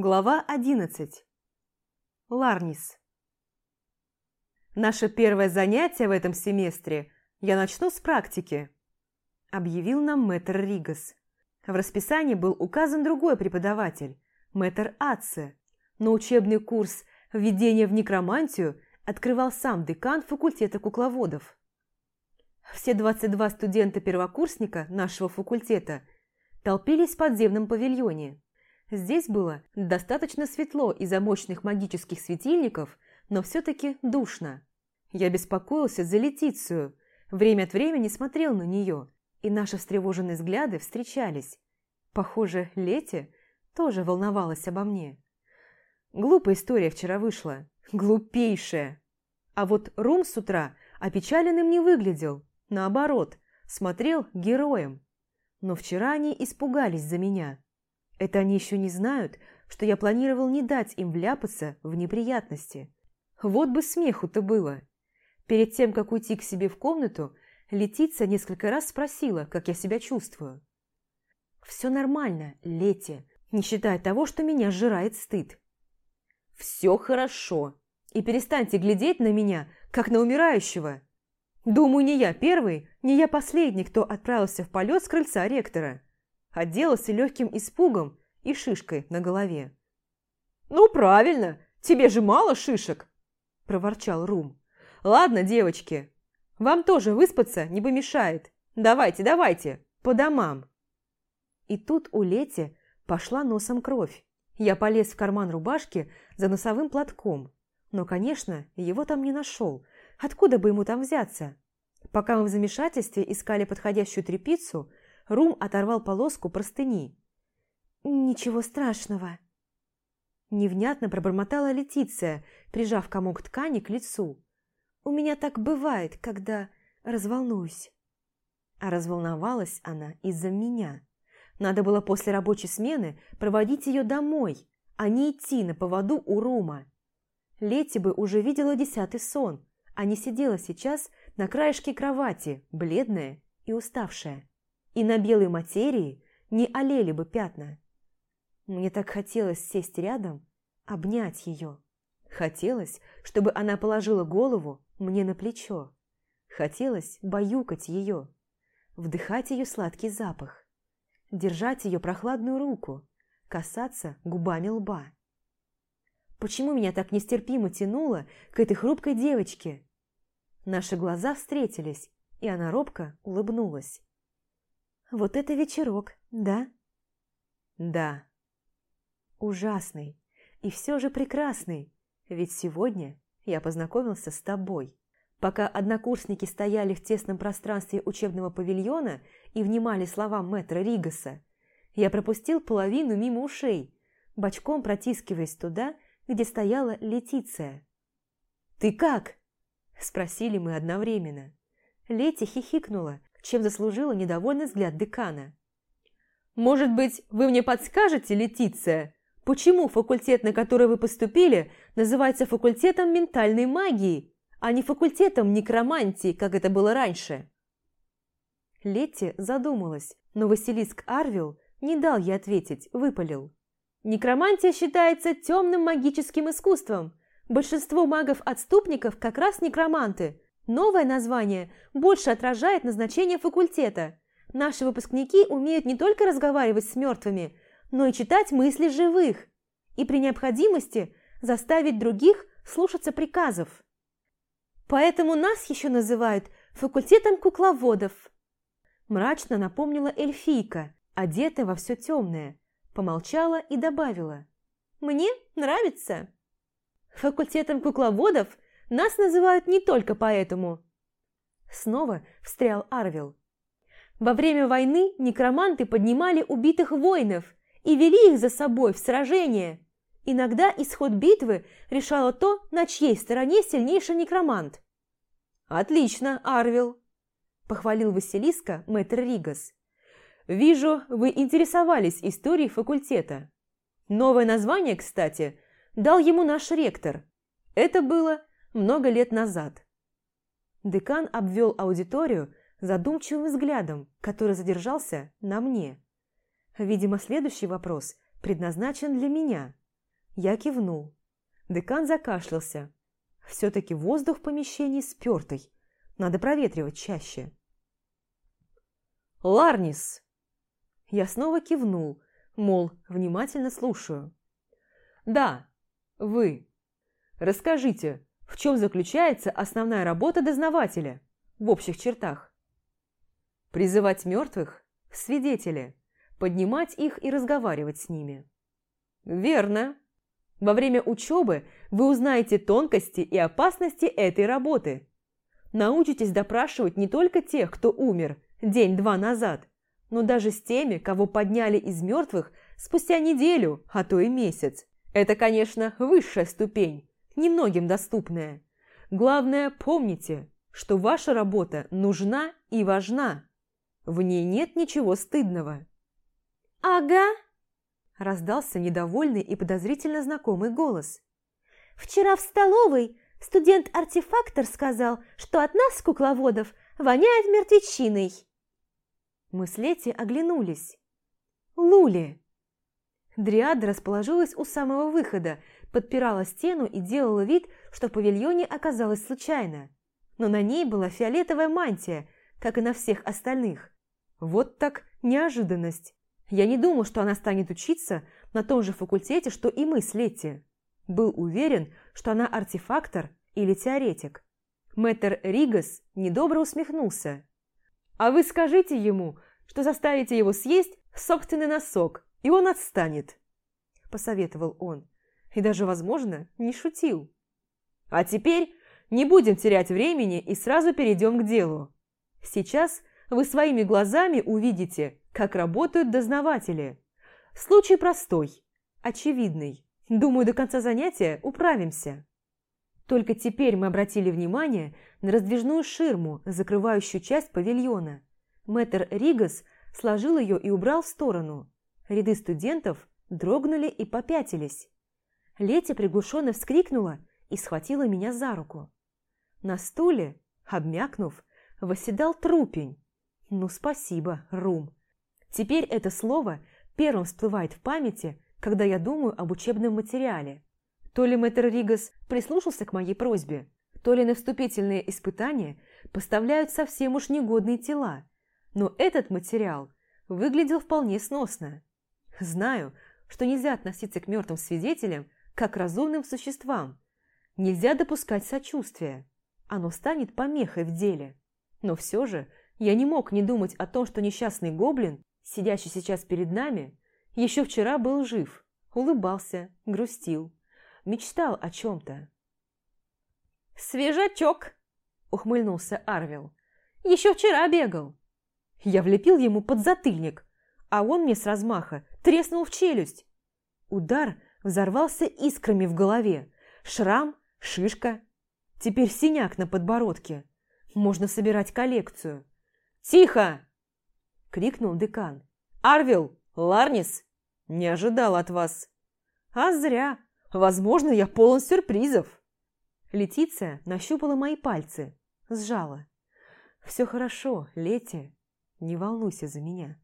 Глава 11. Ларнис. Наше первое занятие в этом семестре я начну с практики, объявил нам мэтр Ригас. В расписании был указан другой преподаватель, мэтр Атце, но учебный курс «Введение в некромантию» открывал сам декан факультета кукловодов. Все 22 студента-первокурсника нашего факультета толпились в подземном павильоне. Здесь было достаточно светло из-за мощных магических светильников, но все-таки душно. Я беспокоился за Летицию, время от времени смотрел на нее, и наши встревоженные взгляды встречались. Похоже, Лети тоже волновалась обо мне. Глупая история вчера вышла. Глупейшая. А вот Рум с утра опечаленным не выглядел. Наоборот, смотрел героем. Но вчера они испугались за меня. Это они еще не знают, что я планировал не дать им вляпаться в неприятности. Вот бы смеху-то было. Перед тем, как уйти к себе в комнату, Летиция несколько раз спросила, как я себя чувствую. «Все нормально, Лети, не считая того, что меня сжирает стыд». «Все хорошо. И перестаньте глядеть на меня, как на умирающего. Думаю, не я первый, не я последний, кто отправился в полет с крыльца ректора. Отделался легким испугом и шишкой на голове. «Ну, правильно, тебе же мало шишек!» – проворчал Рум. «Ладно, девочки, вам тоже выспаться не помешает. Давайте, давайте, по домам!» И тут у Лети пошла носом кровь. Я полез в карман рубашки за носовым платком, но, конечно, его там не нашел. Откуда бы ему там взяться? Пока мы в замешательстве искали подходящую тряпицу, Рум оторвал полоску простыни. «Ничего страшного». Невнятно пробормотала Летиция, прижав комок ткани к лицу. «У меня так бывает, когда разволнуюсь». А разволновалась она из-за меня. Надо было после рабочей смены проводить ее домой, а не идти на поводу у Рума. Лети бы уже видела десятый сон, а не сидела сейчас на краешке кровати, бледная и уставшая. И на белой материи не олели бы пятна. Мне так хотелось сесть рядом, обнять ее. Хотелось, чтобы она положила голову мне на плечо. Хотелось баюкать ее, вдыхать ее сладкий запах, держать ее прохладную руку, касаться губами лба. Почему меня так нестерпимо тянуло к этой хрупкой девочке? Наши глаза встретились, и она робко улыбнулась. «Вот это вечерок, да?» «Да». «Ужасный. И все же прекрасный. Ведь сегодня я познакомился с тобой». Пока однокурсники стояли в тесном пространстве учебного павильона и внимали словам мэтра Ригаса, я пропустил половину мимо ушей, бочком протискиваясь туда, где стояла Летиция. «Ты как?» – спросили мы одновременно. Лети хихикнула, чем заслужила недовольный взгляд декана. «Может быть, вы мне подскажете, Летиция, почему факультет, на который вы поступили, называется факультетом ментальной магии, а не факультетом некромантии, как это было раньше?» Летти задумалась, но Василиск Арвил не дал ей ответить, выпалил. Некромантия считается темным магическим искусством. Большинство магов-отступников как раз некроманты. Новое название больше отражает назначение факультета. Наши выпускники умеют не только разговаривать с мертвыми, но и читать мысли живых. И при необходимости заставить других слушаться приказов. Поэтому нас еще называют факультетом кукловодов. Мрачно напомнила эльфийка, одетая во все темное, помолчала и добавила. «Мне нравится». «Факультетом кукловодов нас называют не только поэтому». Снова встрял Арвил. Во время войны некроманты поднимали убитых воинов и вели их за собой в сражение. Иногда исход битвы решало то, на чьей стороне сильнейший некромант. «Отлично, Арвил!» – похвалил Василиска мэтр Ригас. Вижу, вы интересовались историей факультета. Новое название, кстати, дал ему наш ректор. Это было много лет назад. Декан обвел аудиторию задумчивым взглядом, который задержался на мне. Видимо, следующий вопрос предназначен для меня, Я кивнул. Декан закашлялся. Все-таки воздух в помещении спертый. Надо проветривать чаще. «Ларнис!» Я снова кивнул, мол, внимательно слушаю. «Да, вы. Расскажите, в чем заключается основная работа дознавателя в общих чертах?» «Призывать мертвых в свидетели, поднимать их и разговаривать с ними». «Верно. Во время учебы вы узнаете тонкости и опасности этой работы. Научитесь допрашивать не только тех, кто умер день-два назад, но даже с теми, кого подняли из мертвых спустя неделю, а то и месяц. Это, конечно, высшая ступень, немногим доступная. Главное, помните, что ваша работа нужна и важна. В ней нет ничего стыдного. «Ага», – раздался недовольный и подозрительно знакомый голос. «Вчера в столовой студент-артефактор сказал, что от нас, кукловодов, воняет мертвечиной». Мы с Лети оглянулись. «Лули!» Дриада расположилась у самого выхода, подпирала стену и делала вид, что в павильоне оказалась случайно. Но на ней была фиолетовая мантия, как и на всех остальных. Вот так неожиданность. Я не думал, что она станет учиться на том же факультете, что и мы с Летти. Был уверен, что она артефактор или теоретик. Мэтр Ригас недобро усмехнулся. А вы скажите ему, что заставите его съесть собственный носок, и он отстанет», – посоветовал он. И даже, возможно, не шутил. «А теперь не будем терять времени и сразу перейдем к делу. Сейчас вы своими глазами увидите, как работают дознаватели. Случай простой, очевидный. Думаю, до конца занятия управимся». Только теперь мы обратили внимание на раздвижную ширму, закрывающую часть павильона. Мэтр Ригас сложил ее и убрал в сторону. Ряды студентов дрогнули и попятились. Летя приглушенно вскрикнула и схватила меня за руку. На стуле, обмякнув, восседал трупень. Ну, спасибо, Рум. Теперь это слово первым всплывает в памяти, когда я думаю об учебном материале. То ли мэтр Ригас прислушался к моей просьбе, то ли на вступительные испытания поставляют совсем уж негодные тела. Но этот материал выглядел вполне сносно. Знаю, что нельзя относиться к мертвым свидетелям как к разумным существам. Нельзя допускать сочувствия. Оно станет помехой в деле. Но все же я не мог не думать о том, что несчастный гоблин, сидящий сейчас перед нами, еще вчера был жив, улыбался, грустил мечтал о чем-то. «Свежачок!» – ухмыльнулся Арвил. «Еще вчера бегал!» Я влепил ему под затыльник, а он мне с размаха треснул в челюсть. Удар взорвался искрами в голове. Шрам, шишка. Теперь синяк на подбородке. Можно собирать коллекцию. «Тихо!» – крикнул декан. «Арвил! Ларнис! Не ожидал от вас!» «А зря!» Возможно, я полон сюрпризов. Летиция нащупала мои пальцы, сжала. «Все хорошо, Лети, не волнуйся за меня».